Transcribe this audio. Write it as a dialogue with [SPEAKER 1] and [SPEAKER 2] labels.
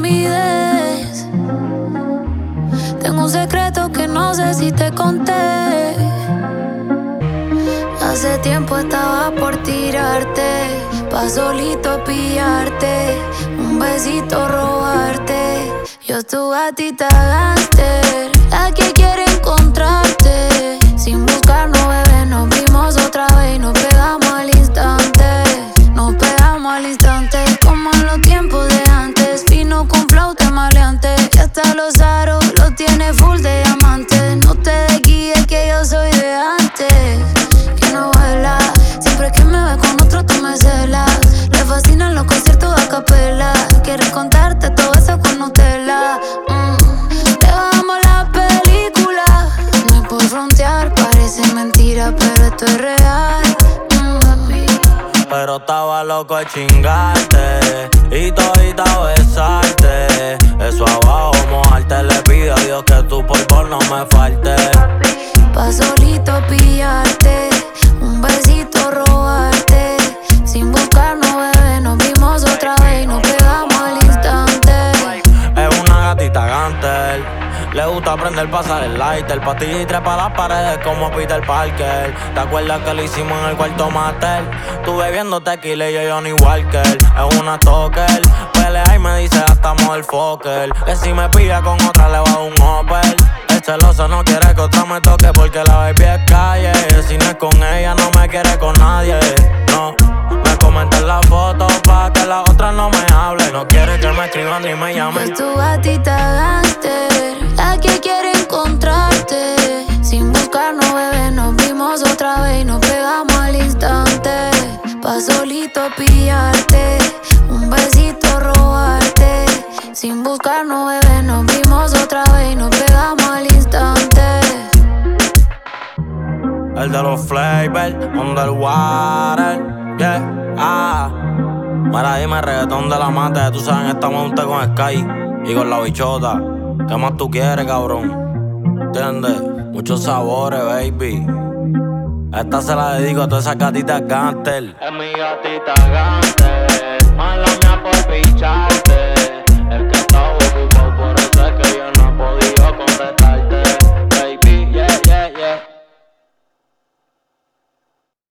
[SPEAKER 1] olvides. Tengo un secreto que no sé si te conté. Hace tiempo estaba por tirarte, pa' solito pillarte, un besito robarte. Yo tu gatita gánster, la mentira, pero esto es real. Mm.
[SPEAKER 2] Pero estaba loco de chingarte y todita besarte. Eso abajo, mojarte. Le gusta aprender pasar el lighter. Patilla y trepa las paredes como Peter Parker. ¿Te acuerdas que lo hicimos en el cuarto mater? Tú bebiendo tequila y yo Johnny Walker. Es una toker. Pelea y me dice hasta el Fokker. Que si me pilla con otra le va a un Opel. El celoso no quiere que otra me toque porque la baby es calle. Si no es con ella, no me quiere con nadie. No. Me comentan la foto pa' que la otra no me hable. No quiere que me escriban ni me llamen.
[SPEAKER 1] Es tu gatita gánster, la que quiere encontrarte. Sin buscarnos, bebé, nos vimos otra vez y nos pegamos al instante. Pa' solito pillarte, un besito robarte. Sin buscarnos, bebé, nos vimos otra vez y nos pegamos al instante.
[SPEAKER 2] El de los flavors, underwater, yeah, ah. Mira, dime reggaetón de la mata, tú sabes, esta monte con Sky y con la bichota. ¿Qué más tú quieres, cabrón? ¿Entiendes? Muchos sabores, baby. Esta se la dedico a todas esas gatitas gánster.
[SPEAKER 3] Es mi gatita gante, mala mía.